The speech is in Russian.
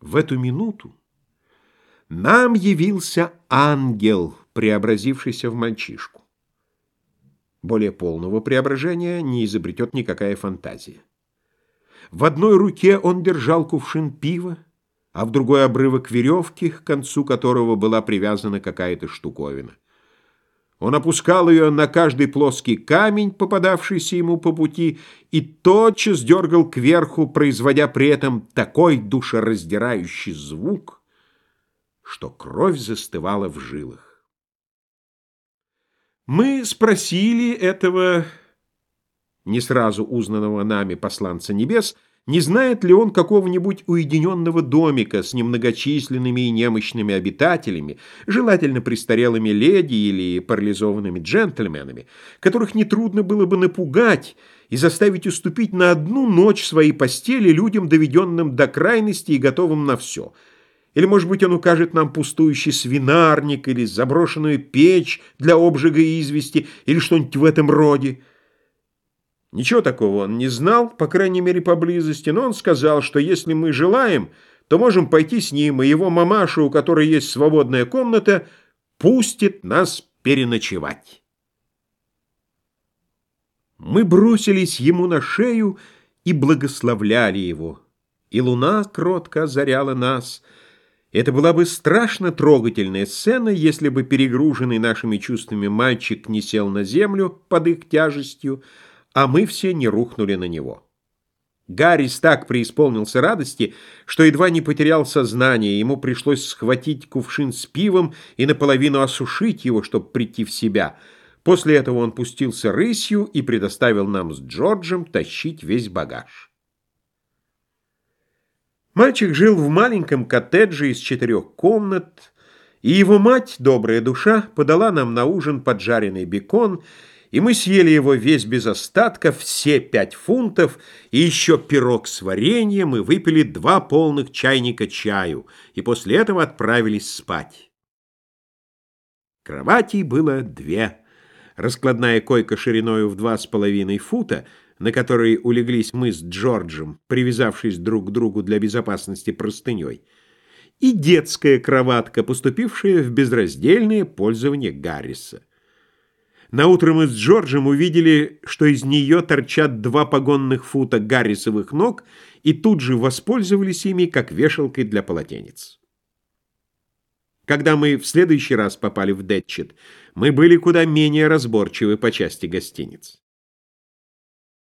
В эту минуту нам явился ангел, преобразившийся в мальчишку. Более полного преображения не изобретет никакая фантазия. В одной руке он держал кувшин пива, а в другой обрывок веревки, к концу которого была привязана какая-то штуковина. Он опускал ее на каждый плоский камень, попадавшийся ему по пути, и тотчас дергал кверху, производя при этом такой душераздирающий звук, что кровь застывала в жилах. Мы спросили этого не сразу узнанного нами посланца небес, не знает ли он какого-нибудь уединенного домика с немногочисленными и немощными обитателями, желательно престарелыми леди или парализованными джентльменами, которых нетрудно было бы напугать и заставить уступить на одну ночь своей постели людям, доведенным до крайности и готовым на все? Или, может быть, он укажет нам пустующий свинарник или заброшенную печь для обжига извести или что-нибудь в этом роде? Ничего такого он не знал, по крайней мере, поблизости, но он сказал, что если мы желаем, то можем пойти с ним, и его мамаша, у которой есть свободная комната, пустит нас переночевать. Мы бросились ему на шею и благословляли его, и луна кротко озаряла нас. Это была бы страшно трогательная сцена, если бы перегруженный нашими чувствами мальчик не сел на землю под их тяжестью, а мы все не рухнули на него. Гаррис так преисполнился радости, что едва не потерял сознание, ему пришлось схватить кувшин с пивом и наполовину осушить его, чтобы прийти в себя. После этого он пустился рысью и предоставил нам с Джорджем тащить весь багаж. Мальчик жил в маленьком коттедже из четырех комнат, и его мать, добрая душа, подала нам на ужин поджаренный бекон и мы съели его весь без остатка, все пять фунтов, и еще пирог с вареньем, и выпили два полных чайника чаю, и после этого отправились спать. Кроватей было две. Раскладная койка шириною в два с половиной фута, на которой улеглись мы с Джорджем, привязавшись друг к другу для безопасности простыней, и детская кроватка, поступившая в безраздельное пользование Гарриса. Наутро мы с Джорджем увидели, что из нее торчат два погонных фута гаррисовых ног, и тут же воспользовались ими как вешалкой для полотенец. Когда мы в следующий раз попали в Детчет, мы были куда менее разборчивы по части гостиниц.